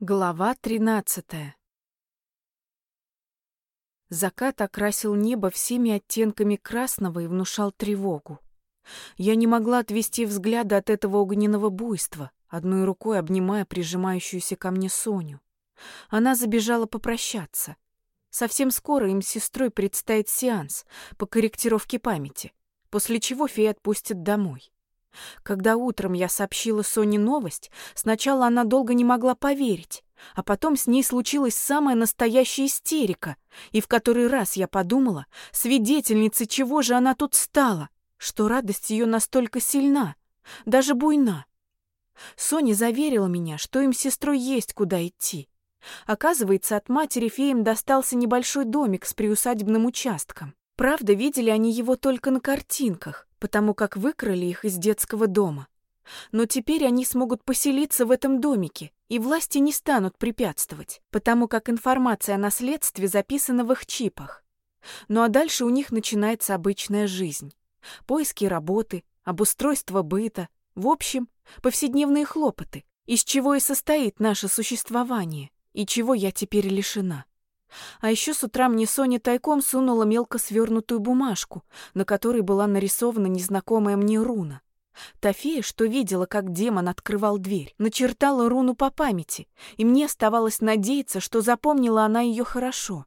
Глава тринадцатая. Закат окрасил небо всеми оттенками красного и внушал тревогу. Я не могла отвести взгляда от этого огненного буйства, одной рукой обнимая прижимающуюся ко мне Соню. Она забежала попрощаться. Совсем скоро им с сестрой предстоит сеанс по корректировке памяти, после чего фея отпустит домой. Когда утром я сообщила Соне новость, сначала она долго не могла поверить, а потом с ней случилась самая настоящая истерика, и в который раз я подумала, свидетельницей чего же она тут стала, что радость ее настолько сильна, даже буйна. Соня заверила меня, что им с сестрой есть куда идти. Оказывается, от матери феям достался небольшой домик с приусадебным участком. Правда, видели они его только на картинках, потому как выкрали их из детского дома. Но теперь они смогут поселиться в этом домике, и власти не станут препятствовать, потому как информация о наследстве записана в их чипах. Ну а дальше у них начинается обычная жизнь. Поиски работы, обустройство быта, в общем, повседневные хлопоты, из чего и состоит наше существование, и чего я теперь лишена. А еще с утра мне Соня тайком сунула мелко свернутую бумажку, на которой была нарисована незнакомая мне руна. Та фея, что видела, как демон открывал дверь, начертала руну по памяти, и мне оставалось надеяться, что запомнила она ее хорошо.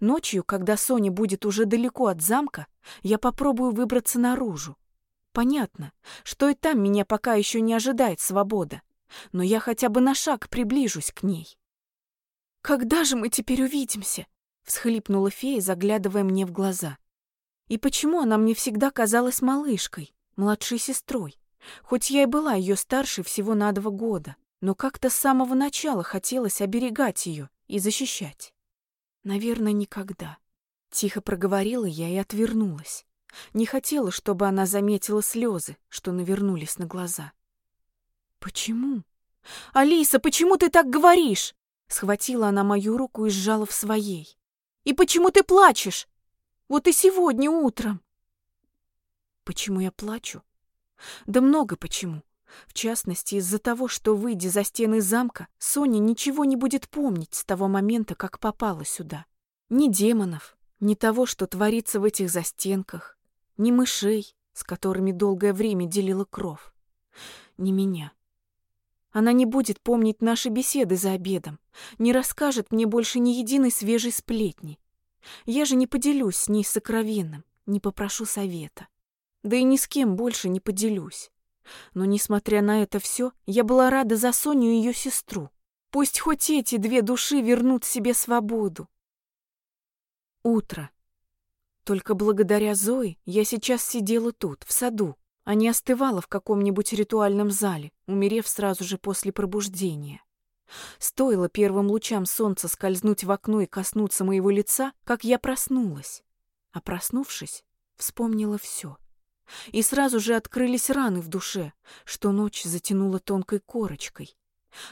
Ночью, когда Соня будет уже далеко от замка, я попробую выбраться наружу. Понятно, что и там меня пока еще не ожидает свобода, но я хотя бы на шаг приближусь к ней. «Когда же мы теперь увидимся?» — всхлипнула фея, заглядывая мне в глаза. «И почему она мне всегда казалась малышкой, младшей сестрой? Хоть я и была ее старше всего на два года, но как-то с самого начала хотелось оберегать ее и защищать. Наверное, никогда. Тихо проговорила я и отвернулась. Не хотела, чтобы она заметила слезы, что навернулись на глаза. «Почему?» «Алиса, почему ты так говоришь?» Схватила она мою руку и сжала в своей. «И почему ты плачешь? Вот и сегодня утром!» Почему я плачу? Да много почему. В частности, из-за того, что, выйдя за стены замка, Соня ничего не будет помнить с того момента, как попала сюда. Ни демонов, ни того, что творится в этих застенках, ни мышей, с которыми долгое время делила кровь, ни меня. Она не будет помнить наши беседы за обедом, не расскажет мне больше ни единой свежей сплетни. Я же не поделюсь с ней сокровенным, не попрошу совета. Да и ни с кем больше не поделюсь. Но, несмотря на это все, я была рада за Соню и ее сестру. Пусть хоть эти две души вернут себе свободу. Утро. Только благодаря Зое я сейчас сидела тут, в саду, а не остывала в каком-нибудь ритуальном зале, умерев сразу же после пробуждения. Стоило первым лучам солнца скользнуть в окно и коснуться моего лица, как я проснулась. А проснувшись, вспомнила все. И сразу же открылись раны в душе, что ночь затянула тонкой корочкой.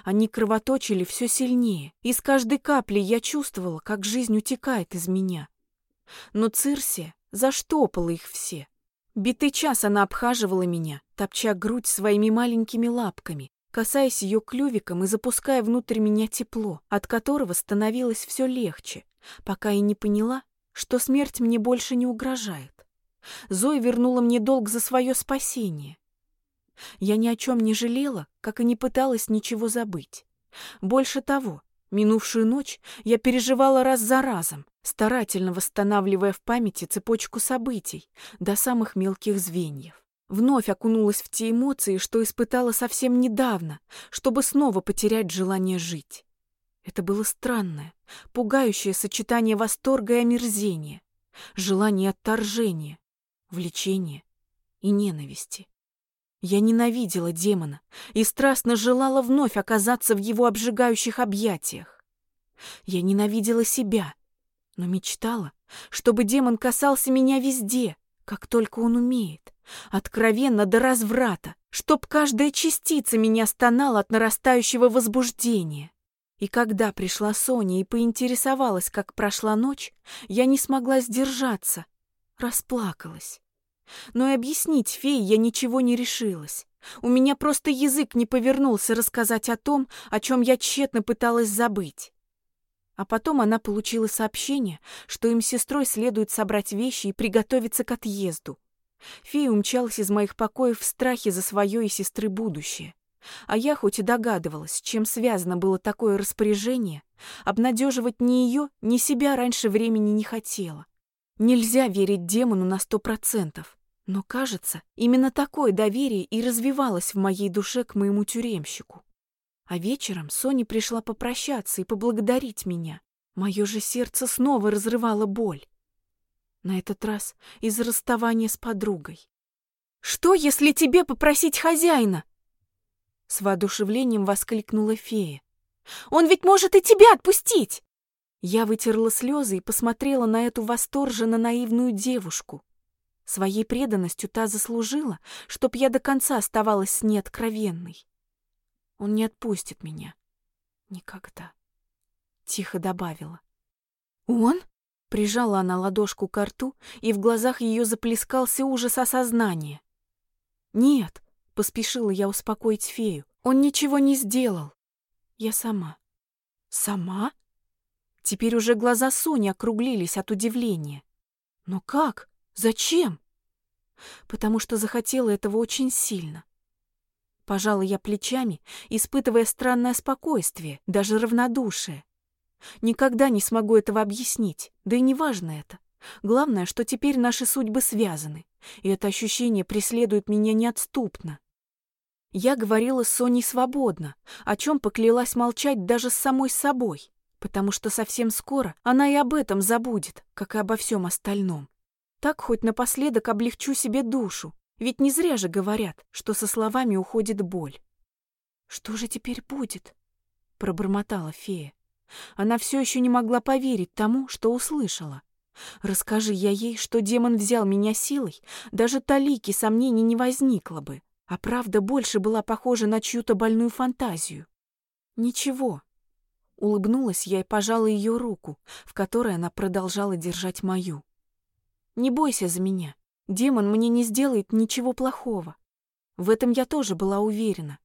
Они кровоточили все сильнее, и с каждой каплей я чувствовала, как жизнь утекает из меня. Но Цирсия заштопала их все, Битый час она обхаживала меня, топча грудь своими маленькими лапками, касаясь ее клювиком и запуская внутрь меня тепло, от которого становилось все легче, пока я не поняла, что смерть мне больше не угрожает. Зоя вернула мне долг за свое спасение. Я ни о чем не жалела, как и не пыталась ничего забыть. Больше того, Минувшую ночь я переживала раз за разом, старательно восстанавливая в памяти цепочку событий до самых мелких звеньев. Вновь окунулась в те эмоции, что испытала совсем недавно, чтобы снова потерять желание жить. Это было странное, пугающее сочетание восторга и омерзения, желание отторжения, влечения и ненависти. Я ненавидела демона и страстно желала вновь оказаться в его обжигающих объятиях. Я ненавидела себя, но мечтала, чтобы демон касался меня везде, как только он умеет, откровенно до разврата, чтоб каждая частица меня стонала от нарастающего возбуждения. И когда пришла Соня и поинтересовалась, как прошла ночь, я не смогла сдержаться, расплакалась. Но и объяснить фее я ничего не решилась. У меня просто язык не повернулся рассказать о том, о чем я тщетно пыталась забыть. А потом она получила сообщение, что им с сестрой следует собрать вещи и приготовиться к отъезду. Фея умчалась из моих покоев в страхе за свое и сестры будущее. А я хоть и догадывалась, чем связано было такое распоряжение, обнадеживать ни ее, ни себя раньше времени не хотела. Нельзя верить демону на сто процентов. Но, кажется, именно такое доверие и развивалось в моей душе к моему тюремщику. А вечером Соня пришла попрощаться и поблагодарить меня. Мое же сердце снова разрывало боль. На этот раз из-за расставания с подругой. «Что, если тебе попросить хозяина?» С воодушевлением воскликнула фея. «Он ведь может и тебя отпустить!» Я вытерла слезы и посмотрела на эту восторженно наивную девушку. Своей преданностью та заслужила, чтоб я до конца оставалась с ней откровенной. Он не отпустит меня. Никогда. Тихо добавила. «Он?» Прижала она ладошку к рту, и в глазах ее заплескался ужас осознания. «Нет», — поспешила я успокоить фею, — «он ничего не сделал. Я сама». «Сама?» Теперь уже глаза Сони округлились от удивления. «Но как? Зачем? Потому что захотела этого очень сильно. Пожала я плечами, испытывая странное спокойствие, даже равнодушие. Никогда не смогу этого объяснить, да и не важно это. Главное, что теперь наши судьбы связаны, и это ощущение преследует меня неотступно. Я говорила с Соней свободно, о чем поклялась молчать даже с самой собой, потому что совсем скоро она и об этом забудет, как и обо всем остальном. Так хоть напоследок облегчу себе душу, ведь не зря же говорят, что со словами уходит боль. «Что же теперь будет?» — пробормотала фея. Она все еще не могла поверить тому, что услышала. Расскажи я ей, что демон взял меня силой, даже талики сомнений не возникло бы, а правда больше была похожа на чью-то больную фантазию. Ничего. Улыбнулась я и пожала ее руку, в которой она продолжала держать мою. Не бойся за меня. Демон мне не сделает ничего плохого. В этом я тоже была уверена.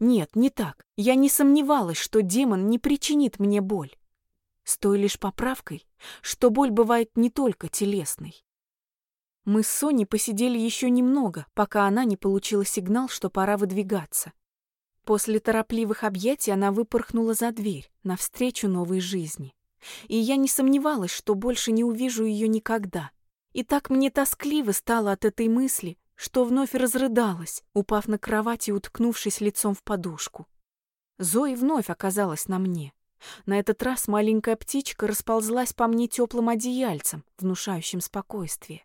Нет, не так. Я не сомневалась, что демон не причинит мне боль. С той лишь поправкой, что боль бывает не только телесной. Мы с Соней посидели еще немного, пока она не получила сигнал, что пора выдвигаться. После торопливых объятий она выпорхнула за дверь, навстречу новой жизни. И я не сомневалась, что больше не увижу ее никогда. И так мне тоскливо стало от этой мысли, что вновь разрыдалась, упав на кровать и уткнувшись лицом в подушку. Зои вновь оказалась на мне. На этот раз маленькая птичка расползлась по мне теплым одеяльцем, внушающим спокойствие.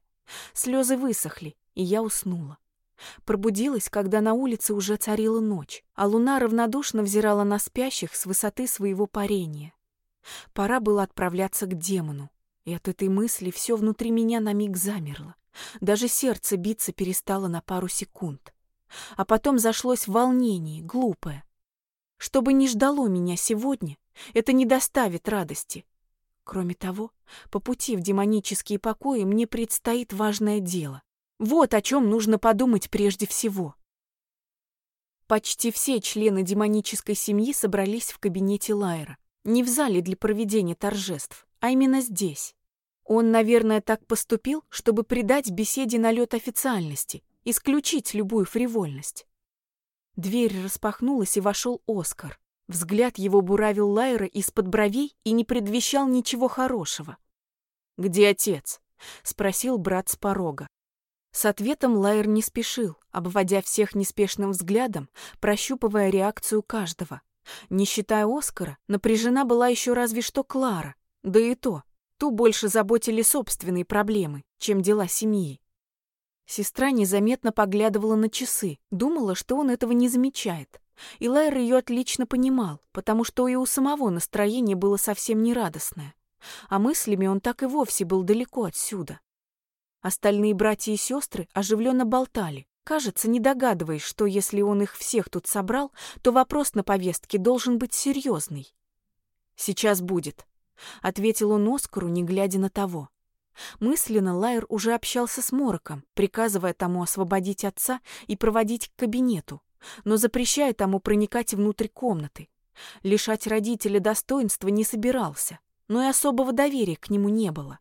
Слезы высохли, и я уснула. Пробудилась, когда на улице уже царила ночь, а луна равнодушно взирала на спящих с высоты своего парения. Пора было отправляться к демону. И от этой мысли все внутри меня на миг замерло. Даже сердце биться перестало на пару секунд. А потом зашлось волнение, глупое. Что бы ни ждало меня сегодня, это не доставит радости. Кроме того, по пути в демонические покои мне предстоит важное дело. Вот о чем нужно подумать прежде всего. Почти все члены демонической семьи собрались в кабинете Лайера. Не в зале для проведения торжеств, а именно здесь. Он, наверное, так поступил, чтобы придать беседе налет официальности, исключить любую фривольность. Дверь распахнулась, и вошел Оскар. Взгляд его буравил Лайера из-под бровей и не предвещал ничего хорошего. «Где отец?» — спросил брат с порога. С ответом Лайер не спешил, обводя всех неспешным взглядом, прощупывая реакцию каждого. Не считая Оскара, напряжена была еще разве что Клара, да и то Ту больше заботили собственные проблемы, чем дела семьи. Сестра незаметно поглядывала на часы, думала, что он этого не замечает. И Лайер ее отлично понимал, потому что и у самого настроение было совсем нерадостное. А мыслями он так и вовсе был далеко отсюда. Остальные братья и сестры оживленно болтали, кажется, не догадываясь, что если он их всех тут собрал, то вопрос на повестке должен быть серьезный. «Сейчас будет», — ответил он Оскару, не глядя на того. Мысленно Лайер уже общался с Мороком, приказывая тому освободить отца и проводить к кабинету, но запрещая тому проникать внутрь комнаты. Лишать родителя достоинства не собирался, но и особого доверия к нему не было.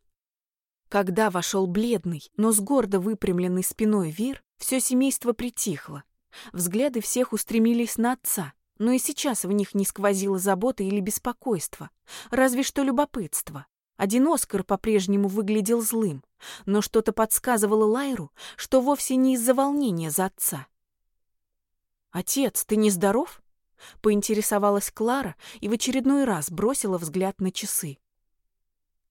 Когда вошел бледный, но с гордо выпрямленной спиной Вир, все семейство притихло. Взгляды всех устремились на отца, но и сейчас в них не сквозило заботы или беспокойства, разве что любопытство. Один Оскар по-прежнему выглядел злым, но что-то подсказывало Лайру, что вовсе не из-за волнения за отца. «Отец, ты не здоров?» — поинтересовалась Клара и в очередной раз бросила взгляд на часы.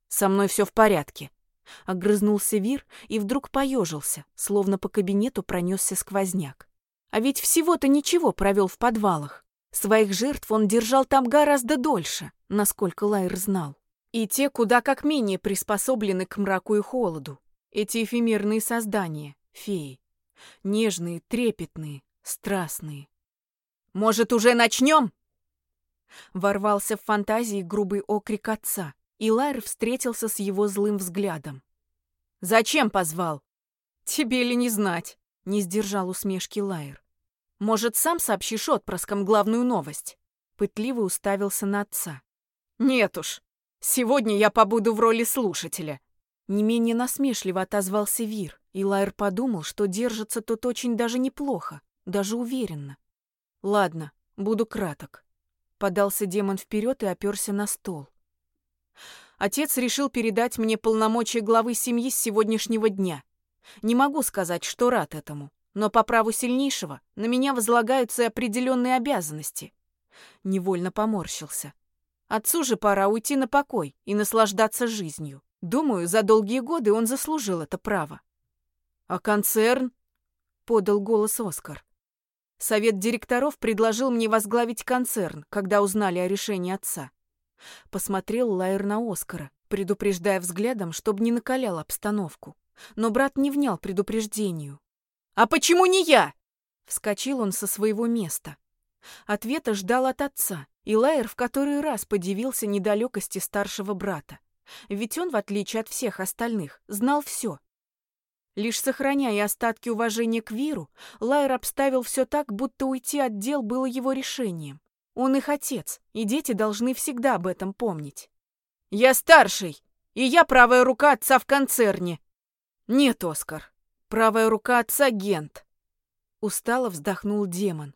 «Со мной все в порядке», — огрызнулся Вир и вдруг поежился, словно по кабинету пронесся сквозняк. А ведь всего-то ничего провел в подвалах. Своих жертв он держал там гораздо дольше, насколько Лайр знал. И те куда как менее приспособлены к мраку и холоду. Эти эфемерные создания, феи. Нежные, трепетные, страстные. «Может, уже начнем?» Ворвался в фантазии грубый окрик отца, и Лайр встретился с его злым взглядом. «Зачем позвал?» «Тебе ли не знать?» — не сдержал усмешки Лайер. «Может, сам сообщишь отпрыскам главную новость?» Пытливо уставился на отца. «Нет уж, Сегодня я побуду в роли слушателя. Не менее насмешливо отозвался Вир, и Лайер подумал, что держится тот очень даже неплохо, даже уверенно. Ладно, буду краток. Подался демон вперед и оперся на стол. Отец решил передать мне полномочия главы семьи с сегодняшнего дня. Не могу сказать, что рад этому, но по праву сильнейшего на меня возлагаются определенные обязанности. Невольно поморщился. Отцу же пора уйти на покой и наслаждаться жизнью. Думаю, за долгие годы он заслужил это право. А концерн? Подал голос Оскар. Совет директоров предложил мне возглавить концерн, когда узнали о решении отца. Посмотрел Лайер на Оскара, предупреждая взглядом, чтобы не накалял обстановку. Но брат не внял предупреждению. «А почему не я?» Вскочил он со своего места. Ответа ждал от отца, и Лайер в который раз подивился недалекости старшего брата. Ведь он, в отличие от всех остальных, знал все. Лишь сохраняя остатки уважения к Виру, Лайер обставил все так, будто уйти от дел было его решением. Он их отец, и дети должны всегда об этом помнить. «Я старший, и я правая рука отца в концерне». «Нет, Оскар, правая рука отца — Гент». Устало вздохнул демон.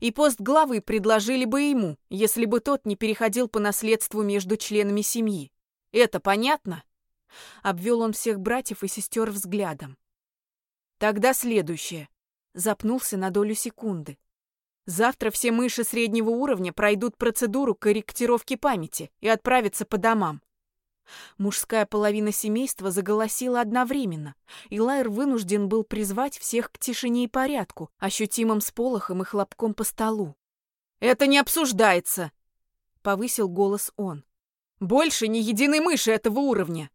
И пост главы предложили бы ему, если бы тот не переходил по наследству между членами семьи. Это понятно? Обвел он всех братьев и сестер взглядом. Тогда следующее. Запнулся на долю секунды. Завтра все мыши среднего уровня пройдут процедуру корректировки памяти и отправятся по домам. Мужская половина семейства заголосила одновременно, и Лайер вынужден был призвать всех к тишине и порядку, ощутимым сполохом и хлопком по столу. «Это не обсуждается!» — повысил голос он. «Больше ни единой мыши этого уровня!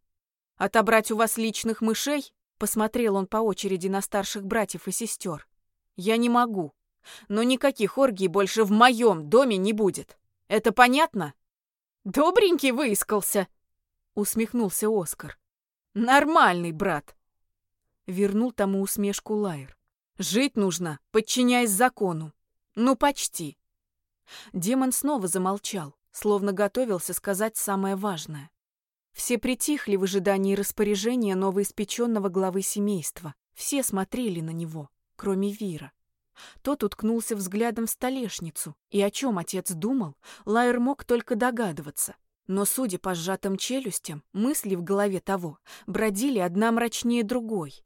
Отобрать у вас личных мышей?» — посмотрел он по очереди на старших братьев и сестер. «Я не могу, но никаких оргий больше в моем доме не будет. Это понятно?» «Добренький выискался!» Усмехнулся Оскар. Нормальный брат. Вернул тому усмешку Лайер. Жить нужно, подчиняясь закону. Ну, почти. Демон снова замолчал, словно готовился сказать самое важное. Все притихли в ожидании распоряжения новоиспеченного главы семейства. Все смотрели на него, кроме Вира. Тот уткнулся взглядом в столешницу, и о чем отец думал, Лайер мог только догадываться. Но, судя по сжатым челюстям, мысли в голове того бродили одна мрачнее другой.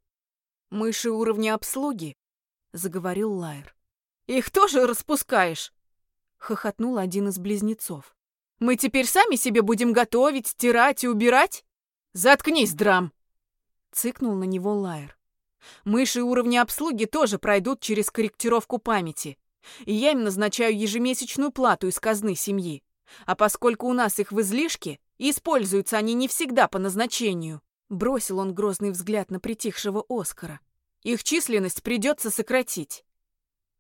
«Мыши уровня обслуги?» — заговорил Лайер. «Их тоже распускаешь?» — хохотнул один из близнецов. «Мы теперь сами себе будем готовить, стирать и убирать?» «Заткнись, Драм!» — цыкнул на него Лайер. «Мыши уровня обслуги тоже пройдут через корректировку памяти, и я им назначаю ежемесячную плату из казны семьи. А поскольку у нас их в излишке, используются они не всегда по назначению. Бросил он грозный взгляд на притихшего Оскара. Их численность придется сократить.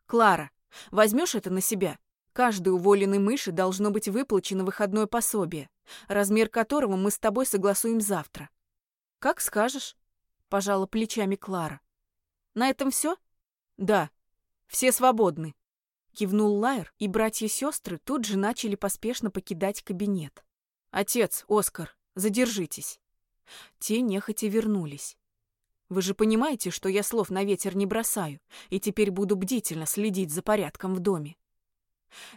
Клара, возьмешь это на себя? Каждой уволенной мыши должно быть выплачено выходное пособие, размер которого мы с тобой согласуем завтра. Как скажешь, пожала плечами Клара. На этом все? Да. Все свободны. Кивнул Лайер, и братья-сестры тут же начали поспешно покидать кабинет. «Отец, Оскар, задержитесь». Те нехотя вернулись. «Вы же понимаете, что я слов на ветер не бросаю, и теперь буду бдительно следить за порядком в доме».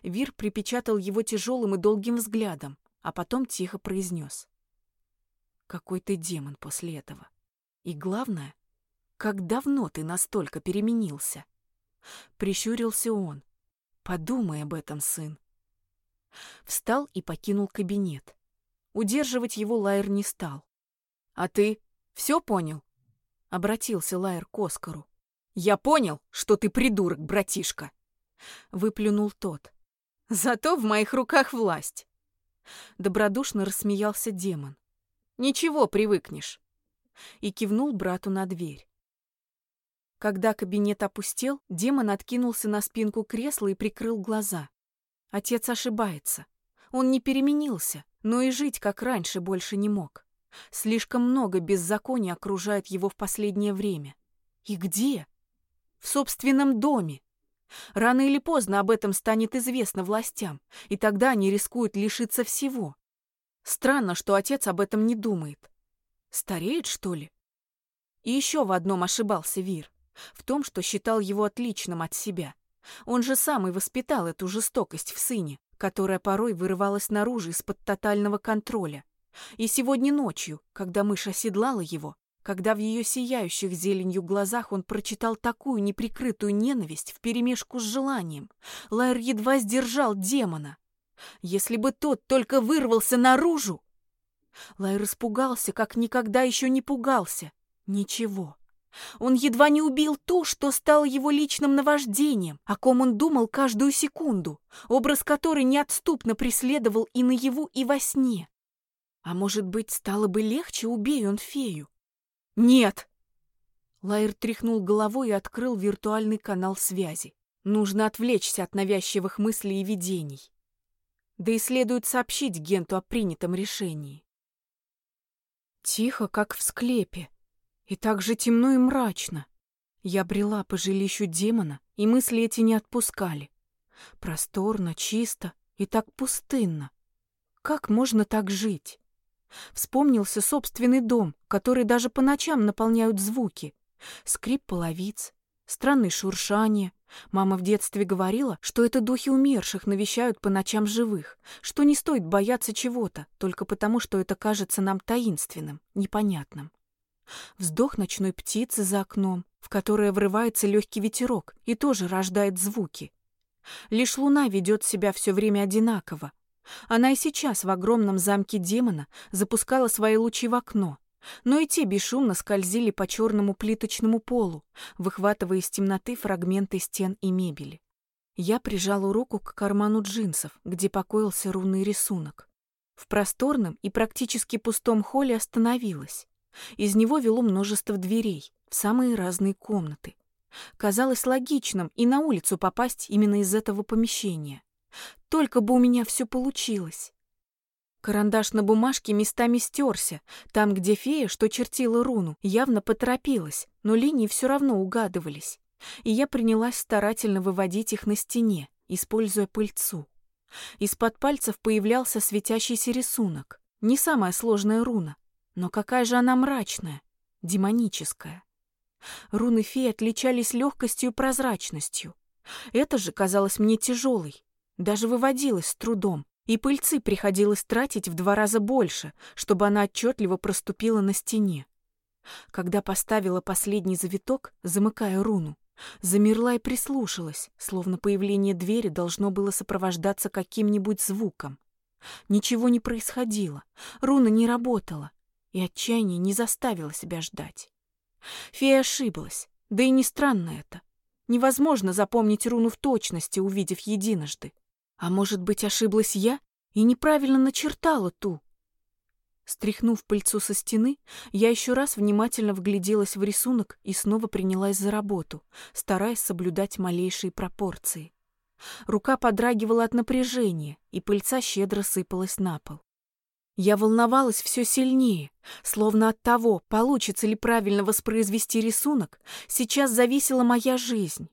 Вир припечатал его тяжелым и долгим взглядом, а потом тихо произнес. «Какой ты демон после этого. И главное, как давно ты настолько переменился?» Прищурился он. «Подумай об этом, сын». Встал и покинул кабинет. Удерживать его Лайер не стал. «А ты все понял?» — обратился Лайер к Оскару. «Я понял, что ты придурок, братишка!» — выплюнул тот. «Зато в моих руках власть!» Добродушно рассмеялся демон. «Ничего, привыкнешь!» И кивнул брату на дверь. Когда кабинет опустел, демон откинулся на спинку кресла и прикрыл глаза. Отец ошибается. Он не переменился, но и жить, как раньше, больше не мог. Слишком много беззакония окружает его в последнее время. И где? В собственном доме. Рано или поздно об этом станет известно властям, и тогда они рискуют лишиться всего. Странно, что отец об этом не думает. Стареет, что ли? И еще в одном ошибался Вир. В том, что считал его отличным от себя. Он же сам и воспитал эту жестокость в сыне которая порой вырывалась наружу из-под тотального контроля. И сегодня ночью, когда мышь оседлала его, когда в ее сияющих зеленью глазах он прочитал такую неприкрытую ненависть вперемешку с желанием, Лайер едва сдержал демона. Если бы тот только вырвался наружу! Лайер испугался, как никогда еще не пугался. Ничего. Он едва не убил ту, что стало его личным наваждением, о ком он думал каждую секунду, образ которой неотступно преследовал и наяву, и во сне. А может быть, стало бы легче, убей он фею? Нет! Лайер тряхнул головой и открыл виртуальный канал связи. Нужно отвлечься от навязчивых мыслей и видений. Да и следует сообщить Генту о принятом решении. Тихо, как в склепе. И так же темно и мрачно. Я брела по жилищу демона, и мысли эти не отпускали. Просторно, чисто и так пустынно. Как можно так жить? Вспомнился собственный дом, который даже по ночам наполняют звуки. Скрип половиц, странные шуршания. Мама в детстве говорила, что это духи умерших навещают по ночам живых, что не стоит бояться чего-то, только потому, что это кажется нам таинственным, непонятным. Вздох ночной птицы за окном, в которое врывается легкий ветерок и тоже рождает звуки. Лишь луна ведет себя все время одинаково. Она и сейчас в огромном замке демона запускала свои лучи в окно, но и те бесшумно скользили по черному плиточному полу, выхватывая из темноты фрагменты стен и мебели. Я прижала руку к карману джинсов, где покоился рунный рисунок. В просторном и практически пустом холле остановилась. Из него вело множество дверей в самые разные комнаты. Казалось логичным и на улицу попасть именно из этого помещения. Только бы у меня все получилось. Карандаш на бумажке местами стерся. Там, где фея, что чертила руну, явно поторопилась, но линии все равно угадывались. И я принялась старательно выводить их на стене, используя пыльцу. Из-под пальцев появлялся светящийся рисунок. Не самая сложная руна, но какая же она мрачная, демоническая. Руны феи отличались легкостью и прозрачностью. Это же казалось мне тяжелой, даже выводилась с трудом, и пыльцы приходилось тратить в два раза больше, чтобы она отчетливо проступила на стене. Когда поставила последний завиток, замыкая руну, замерла и прислушалась, словно появление двери должно было сопровождаться каким-нибудь звуком. Ничего не происходило, руна не работала, и отчаяние не заставило себя ждать. Фея ошиблась, да и не странно это. Невозможно запомнить руну в точности, увидев единожды. А может быть, ошиблась я и неправильно начертала ту? Стряхнув пыльцу со стены, я еще раз внимательно вгляделась в рисунок и снова принялась за работу, стараясь соблюдать малейшие пропорции. Рука подрагивала от напряжения, и пыльца щедро сыпалась на пол. Я волновалась все сильнее, словно от того, получится ли правильно воспроизвести рисунок, сейчас зависела моя жизнь.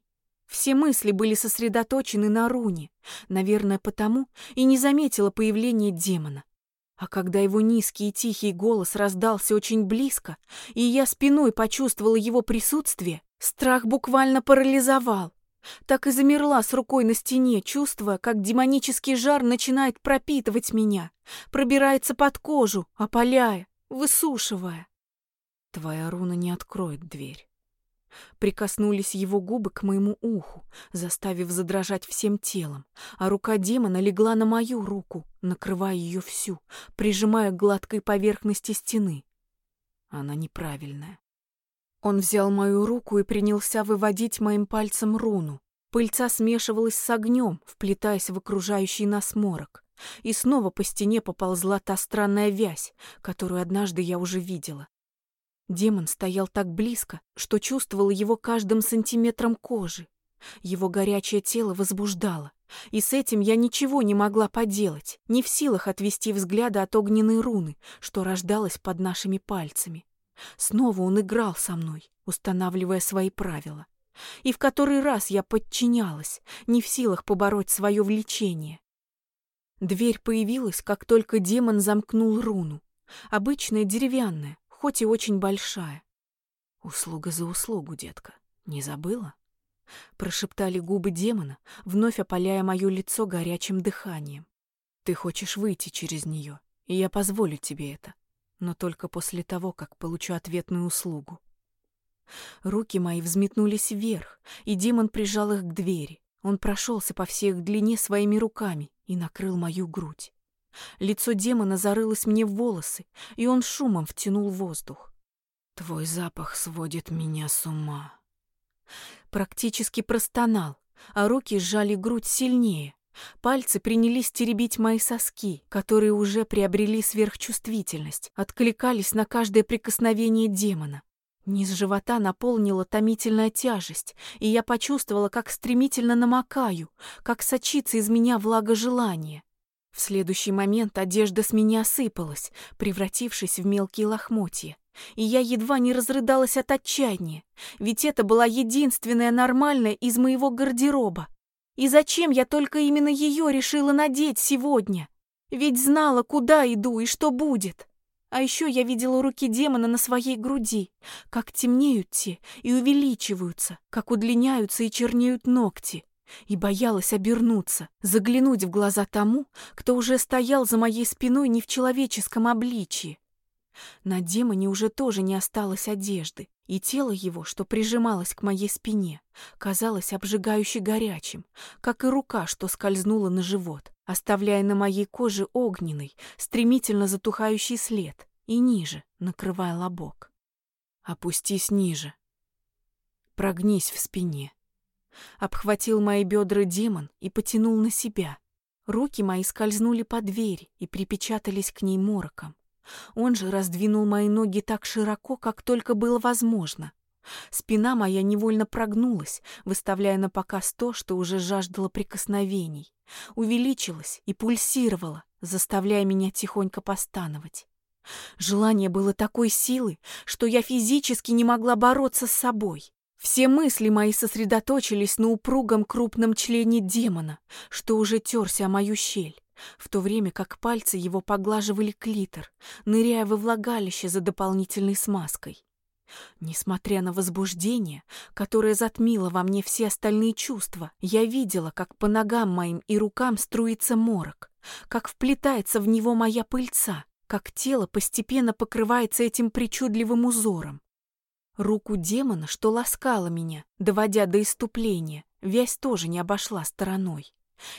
Все мысли были сосредоточены на руне, наверное, потому и не заметила появления демона. А когда его низкий и тихий голос раздался очень близко, и я спиной почувствовала его присутствие, страх буквально парализовал. Так и замерла с рукой на стене, чувствуя, как демонический жар начинает пропитывать меня, пробирается под кожу, опаляя, высушивая. Твоя руна не откроет дверь. Прикоснулись его губы к моему уху, заставив задрожать всем телом, а рука демона легла на мою руку, накрывая ее всю, прижимая к гладкой поверхности стены. Она неправильная. Он взял мою руку и принялся выводить моим пальцем руну. Пыльца смешивалась с огнем, вплетаясь в окружающий нас морок. И снова по стене поползла та странная вязь, которую однажды я уже видела. Демон стоял так близко, что чувствовала его каждым сантиметром кожи. Его горячее тело возбуждало, и с этим я ничего не могла поделать, не в силах отвести взгляда от огненной руны, что рождалась под нашими пальцами. Снова он играл со мной, устанавливая свои правила. И в который раз я подчинялась, не в силах побороть свое влечение. Дверь появилась, как только демон замкнул руну. Обычная деревянная, хоть и очень большая. «Услуга за услугу, детка. Не забыла?» Прошептали губы демона, вновь опаляя мое лицо горячим дыханием. «Ты хочешь выйти через нее, и я позволю тебе это но только после того, как получу ответную услугу. Руки мои взметнулись вверх, и демон прижал их к двери. Он прошелся по всей их длине своими руками и накрыл мою грудь. Лицо демона зарылось мне в волосы, и он шумом втянул воздух. «Твой запах сводит меня с ума». Практически простонал, а руки сжали грудь сильнее, Пальцы принялись теребить мои соски, которые уже приобрели сверхчувствительность, откликались на каждое прикосновение демона. Низ живота наполнила томительная тяжесть, и я почувствовала, как стремительно намокаю, как сочится из меня влага желания. В следующий момент одежда с меня осыпалась, превратившись в мелкие лохмотья. И я едва не разрыдалась от отчаяния, ведь это была единственная нормальная из моего гардероба, и зачем я только именно ее решила надеть сегодня? Ведь знала, куда иду и что будет. А еще я видела руки демона на своей груди, как темнеют те и увеличиваются, как удлиняются и чернеют ногти. И боялась обернуться, заглянуть в глаза тому, кто уже стоял за моей спиной не в человеческом обличии. На демоне уже тоже не осталось одежды, и тело его, что прижималось к моей спине, казалось обжигающе горячим, как и рука, что скользнула на живот, оставляя на моей коже огненный, стремительно затухающий след, и ниже, накрывая лобок. «Опустись ниже. Прогнись в спине». Обхватил мои бедра демон и потянул на себя. Руки мои скользнули по двери и припечатались к ней мороком. Он же раздвинул мои ноги так широко, как только было возможно. Спина моя невольно прогнулась, выставляя на показ то, что уже жаждало прикосновений. Увеличилась и пульсировала, заставляя меня тихонько постановать. Желание было такой силы, что я физически не могла бороться с собой. Все мысли мои сосредоточились на упругом крупном члене демона, что уже терся о мою щель в то время как пальцы его поглаживали клитор, ныряя во влагалище за дополнительной смазкой. Несмотря на возбуждение, которое затмило во мне все остальные чувства, я видела, как по ногам моим и рукам струится морок, как вплетается в него моя пыльца, как тело постепенно покрывается этим причудливым узором. Руку демона, что ласкала меня, доводя до иступления, вязь тоже не обошла стороной.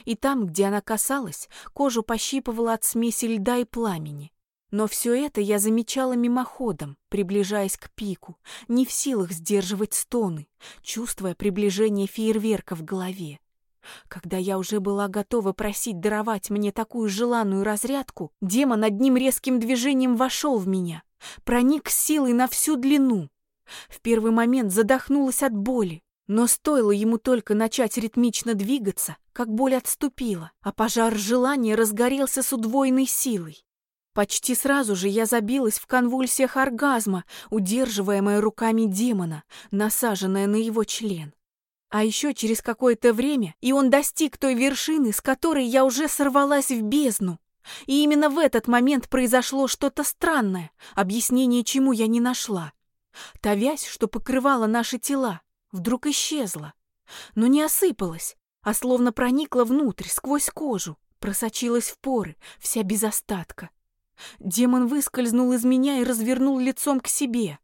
И там, где она касалась, кожу пощипывала от смеси льда и пламени. Но все это я замечала мимоходом, приближаясь к пику, не в силах сдерживать стоны, чувствуя приближение фейерверка в голове. Когда я уже была готова просить даровать мне такую желанную разрядку, демон одним резким движением вошел в меня, проник силой на всю длину. В первый момент задохнулась от боли, но стоило ему только начать ритмично двигаться, как боль отступила, а пожар желания разгорелся с удвоенной силой. Почти сразу же я забилась в конвульсиях оргазма, удерживаемая руками демона, насаженная на его член. А еще через какое-то время и он достиг той вершины, с которой я уже сорвалась в бездну. И именно в этот момент произошло что-то странное, объяснение чему я не нашла. Та вязь, что покрывала наши тела, вдруг исчезла, но не осыпалась, а словно проникла внутрь, сквозь кожу, просочилась в поры, вся без остатка. Демон выскользнул из меня и развернул лицом к себе.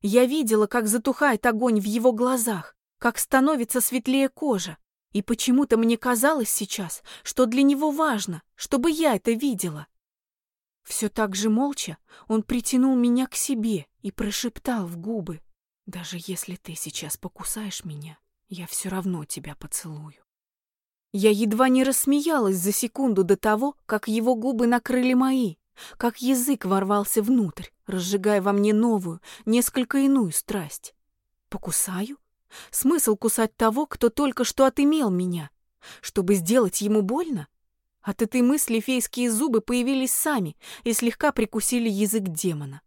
Я видела, как затухает огонь в его глазах, как становится светлее кожа, и почему-то мне казалось сейчас, что для него важно, чтобы я это видела. Все так же молча он притянул меня к себе и прошептал в губы. «Даже если ты сейчас покусаешь меня, я все равно тебя поцелую». Я едва не рассмеялась за секунду до того, как его губы накрыли мои, как язык ворвался внутрь, разжигая во мне новую, несколько иную страсть. Покусаю? Смысл кусать того, кто только что отымел меня? Чтобы сделать ему больно? От этой мысли фейские зубы появились сами и слегка прикусили язык демона.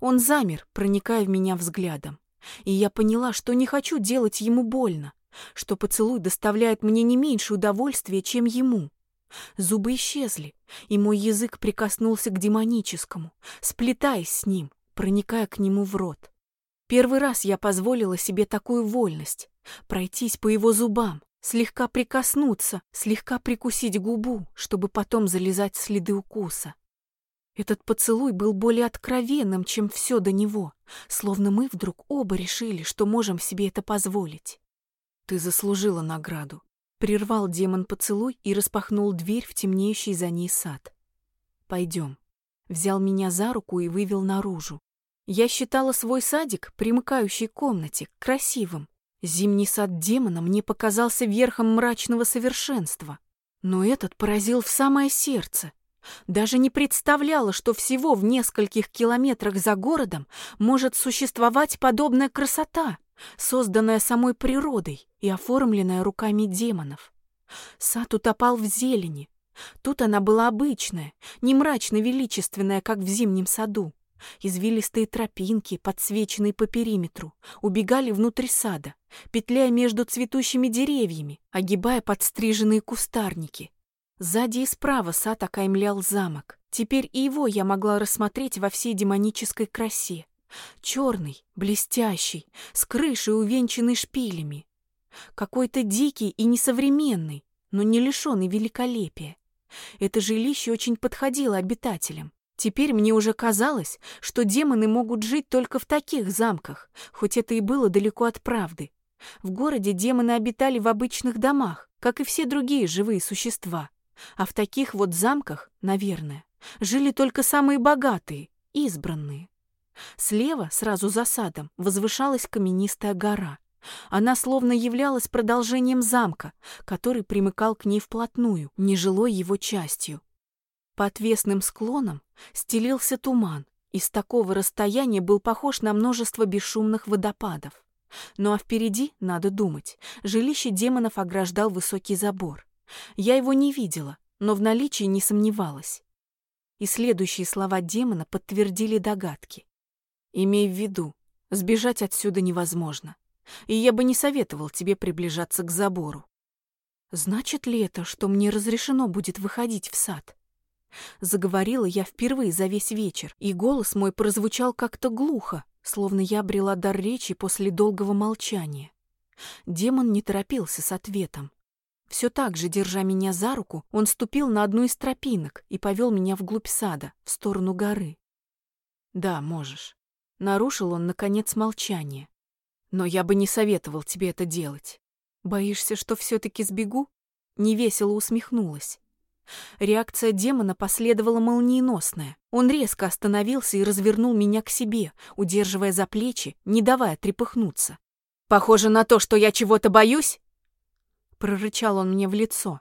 Он замер, проникая в меня взглядом. И я поняла, что не хочу делать ему больно, что поцелуй доставляет мне не меньше удовольствия, чем ему. Зубы исчезли, и мой язык прикоснулся к демоническому, сплетаясь с ним, проникая к нему в рот. Первый раз я позволила себе такую вольность — пройтись по его зубам, слегка прикоснуться, слегка прикусить губу, чтобы потом залезать следы укуса. Этот поцелуй был более откровенным, чем все до него, словно мы вдруг оба решили, что можем себе это позволить. Ты заслужила награду. Прервал демон поцелуй и распахнул дверь в темнеющий за ней сад. Пойдем. Взял меня за руку и вывел наружу. Я считала свой садик, примыкающий к комнате, красивым. Зимний сад демона мне показался верхом мрачного совершенства. Но этот поразил в самое сердце. Даже не представляла, что всего в нескольких километрах за городом может существовать подобная красота, созданная самой природой и оформленная руками демонов. Сад утопал в зелени. Тут она была обычная, не мрачно-величественная, как в зимнем саду. Извилистые тропинки, подсвеченные по периметру, убегали внутрь сада, петляя между цветущими деревьями, огибая подстриженные кустарники. Сзади и справа сад окаймлял замок. Теперь и его я могла рассмотреть во всей демонической красе. Черный, блестящий, с крышей, увенчанной шпилями. Какой-то дикий и несовременный, но не лишенный великолепия. Это жилище очень подходило обитателям. Теперь мне уже казалось, что демоны могут жить только в таких замках, хоть это и было далеко от правды. В городе демоны обитали в обычных домах, как и все другие живые существа. А в таких вот замках, наверное, жили только самые богатые, избранные. Слева, сразу за садом, возвышалась каменистая гора. Она словно являлась продолжением замка, который примыкал к ней вплотную, нежилой его частью. По отвесным склонам стелился туман, и с такого расстояния был похож на множество бесшумных водопадов. Ну а впереди, надо думать, жилище демонов ограждал высокий забор. Я его не видела, но в наличии не сомневалась. И следующие слова демона подтвердили догадки. «Имей в виду, сбежать отсюда невозможно, и я бы не советовал тебе приближаться к забору». Значит ли это, что мне разрешено будет выходить в сад? Заговорила я впервые за весь вечер, и голос мой прозвучал как-то глухо, словно я обрела дар речи после долгого молчания. Демон не торопился с ответом. Все так же, держа меня за руку, он ступил на одну из тропинок и повел меня вглубь сада, в сторону горы. «Да, можешь». Нарушил он, наконец, молчание. «Но я бы не советовал тебе это делать. Боишься, что все-таки сбегу?» Невесело усмехнулась. Реакция демона последовала молниеносная. Он резко остановился и развернул меня к себе, удерживая за плечи, не давая трепыхнуться. «Похоже на то, что я чего-то боюсь?» Прорычал он мне в лицо.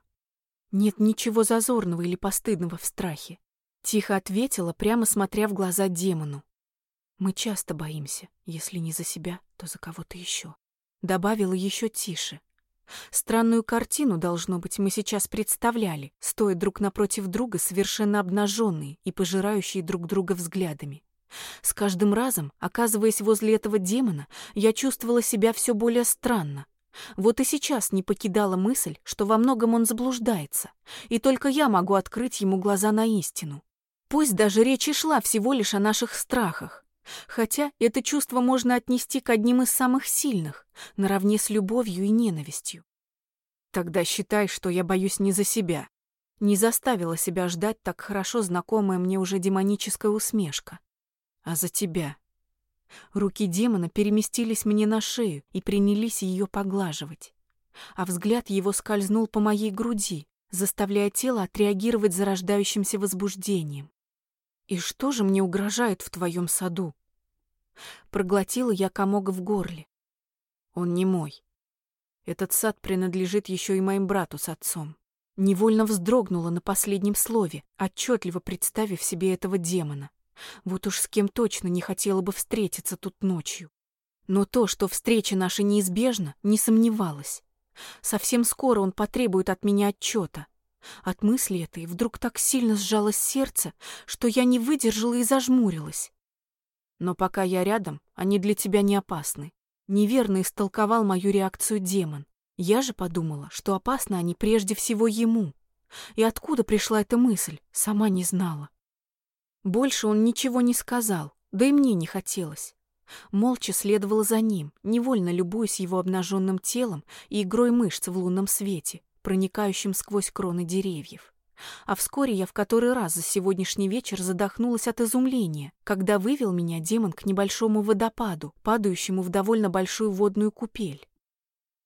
«Нет ничего зазорного или постыдного в страхе», тихо ответила, прямо смотря в глаза демону. «Мы часто боимся, если не за себя, то за кого-то еще». Добавила еще тише. Странную картину, должно быть, мы сейчас представляли, стоя друг напротив друга, совершенно обнаженные и пожирающие друг друга взглядами. С каждым разом, оказываясь возле этого демона, я чувствовала себя все более странно. Вот и сейчас не покидала мысль, что во многом он заблуждается, и только я могу открыть ему глаза на истину. Пусть даже речь и шла всего лишь о наших страхах, хотя это чувство можно отнести к одним из самых сильных, наравне с любовью и ненавистью. Тогда считай, что я боюсь не за себя. Не заставила себя ждать так хорошо знакомая мне уже демоническая усмешка а за тебя. Руки демона переместились мне на шею и принялись ее поглаживать. А взгляд его скользнул по моей груди, заставляя тело отреагировать зарождающимся возбуждением. «И что же мне угрожает в твоем саду?» Проглотила я комок в горле. «Он не мой. Этот сад принадлежит еще и моим брату с отцом». Невольно вздрогнула на последнем слове, отчетливо представив себе этого демона. Вот уж с кем точно не хотела бы встретиться тут ночью. Но то, что встреча наша неизбежна, не сомневалась. Совсем скоро он потребует от меня отчета. От мысли этой вдруг так сильно сжалось сердце, что я не выдержала и зажмурилась. Но пока я рядом, они для тебя не опасны. Неверно истолковал мою реакцию демон. Я же подумала, что опасны они прежде всего ему. И откуда пришла эта мысль, сама не знала. Больше он ничего не сказал, да и мне не хотелось. Молча следовала за ним, невольно любуясь его обнаженным телом и игрой мышц в лунном свете, проникающим сквозь кроны деревьев. А вскоре я в который раз за сегодняшний вечер задохнулась от изумления, когда вывел меня демон к небольшому водопаду, падающему в довольно большую водную купель.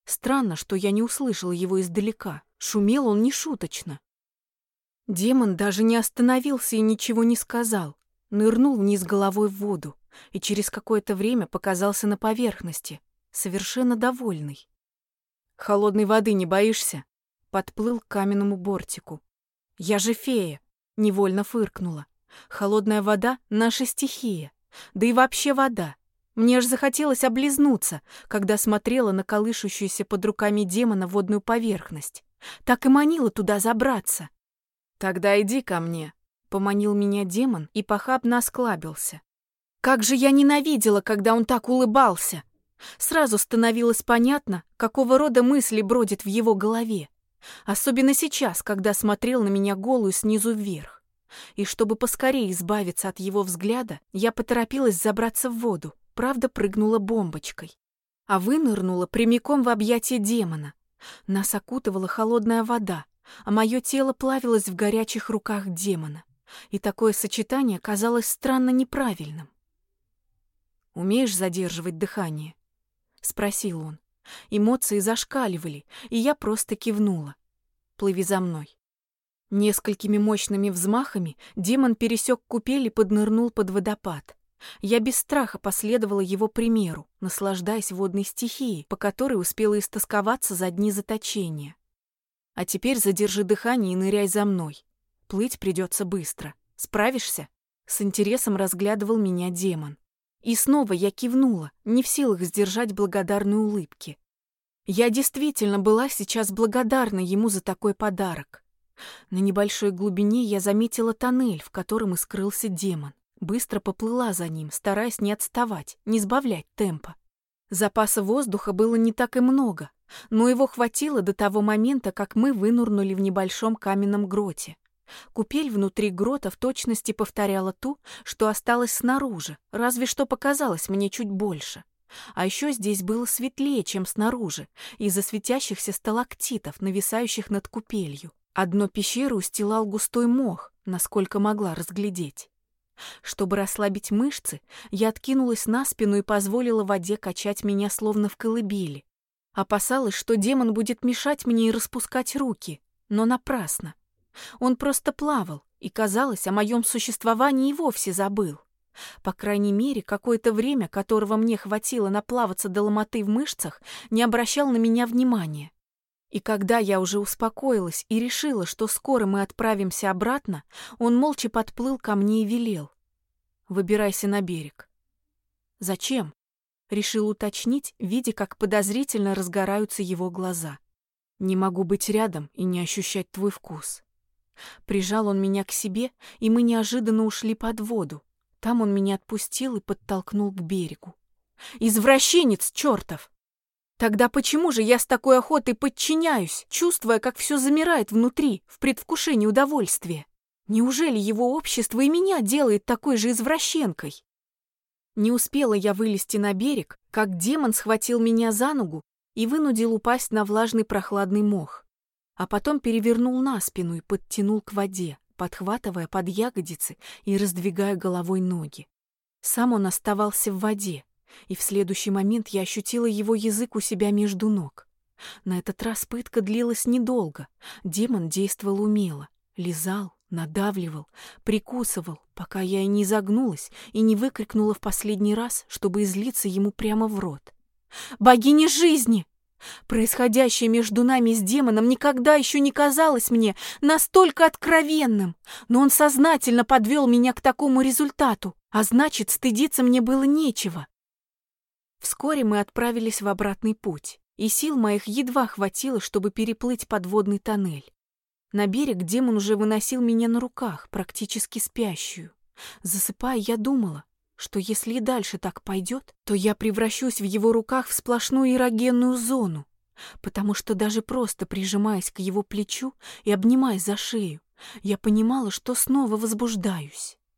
Странно, что я не услышала его издалека. Шумел он нешуточно. Демон даже не остановился и ничего не сказал. Нырнул вниз головой в воду и через какое-то время показался на поверхности, совершенно довольный. «Холодной воды не боишься?» Подплыл к каменному бортику. «Я же фея!» — невольно фыркнула. «Холодная вода — наша стихия. Да и вообще вода. Мне аж захотелось облизнуться, когда смотрела на колышущуюся под руками демона водную поверхность. Так и манила туда забраться. «Тогда иди ко мне», — поманил меня демон и похабно осклабился. Как же я ненавидела, когда он так улыбался! Сразу становилось понятно, какого рода мысли бродят в его голове. Особенно сейчас, когда смотрел на меня голую снизу вверх. И чтобы поскорее избавиться от его взгляда, я поторопилась забраться в воду, правда прыгнула бомбочкой. А вынырнула прямиком в объятия демона. Нас окутывала холодная вода, а мое тело плавилось в горячих руках демона, и такое сочетание казалось странно неправильным. «Умеешь задерживать дыхание?» — спросил он. Эмоции зашкаливали, и я просто кивнула. «Плыви за мной». Несколькими мощными взмахами демон пересек купель и поднырнул под водопад. Я без страха последовала его примеру, наслаждаясь водной стихией, по которой успела истосковаться за дни заточения. А теперь задержи дыхание и ныряй за мной. Плыть придется быстро. Справишься?» С интересом разглядывал меня демон. И снова я кивнула, не в силах сдержать благодарной улыбки. Я действительно была сейчас благодарна ему за такой подарок. На небольшой глубине я заметила тоннель, в котором и скрылся демон. Быстро поплыла за ним, стараясь не отставать, не сбавлять темпа. Запаса воздуха было не так и много, но его хватило до того момента, как мы вынурнули в небольшом каменном гроте. Купель внутри грота в точности повторяла ту, что осталась снаружи, разве что показалось мне чуть больше. А еще здесь было светлее, чем снаружи, из-за светящихся сталактитов, нависающих над купелью. Одно пещеру устилал густой мох, насколько могла разглядеть. Чтобы расслабить мышцы, я откинулась на спину и позволила воде качать меня словно в колыбели. Опасалась, что демон будет мешать мне и распускать руки, но напрасно. Он просто плавал, и, казалось, о моем существовании и вовсе забыл. По крайней мере, какое-то время, которого мне хватило наплаваться до ломоты в мышцах, не обращал на меня внимания. И когда я уже успокоилась и решила, что скоро мы отправимся обратно, он молча подплыл ко мне и велел. «Выбирайся на берег». «Зачем?» Решил уточнить, видя, как подозрительно разгораются его глаза. Не могу быть рядом и не ощущать твой вкус. Прижал он меня к себе, и мы неожиданно ушли под воду. Там он меня отпустил и подтолкнул к берегу. Извращенец чертов! Тогда почему же я с такой охотой подчиняюсь, чувствуя, как все замирает внутри, в предвкушении удовольствия? Неужели его общество и меня делает такой же извращенкой? Не успела я вылезти на берег, как демон схватил меня за ногу и вынудил упасть на влажный прохладный мох, а потом перевернул на спину и подтянул к воде, подхватывая под ягодицы и раздвигая головой ноги. Сам он оставался в воде, и в следующий момент я ощутила его язык у себя между ног. На этот раз пытка длилась недолго. Демон действовал умело. Лизал, надавливал, прикусывал, пока я и не загнулась и не выкрикнула в последний раз, чтобы излиться ему прямо в рот. «Богиня жизни!» Происходящее между нами с демоном никогда еще не казалось мне настолько откровенным, но он сознательно подвел меня к такому результату, а значит, стыдиться мне было нечего. Вскоре мы отправились в обратный путь, и сил моих едва хватило, чтобы переплыть подводный тоннель. На берег демон уже выносил меня на руках, практически спящую. Засыпая, я думала, что если и дальше так пойдет, то я превращусь в его руках в сплошную эрогенную зону, потому что даже просто прижимаясь к его плечу и обнимая за шею, я понимала, что снова возбуждаюсь.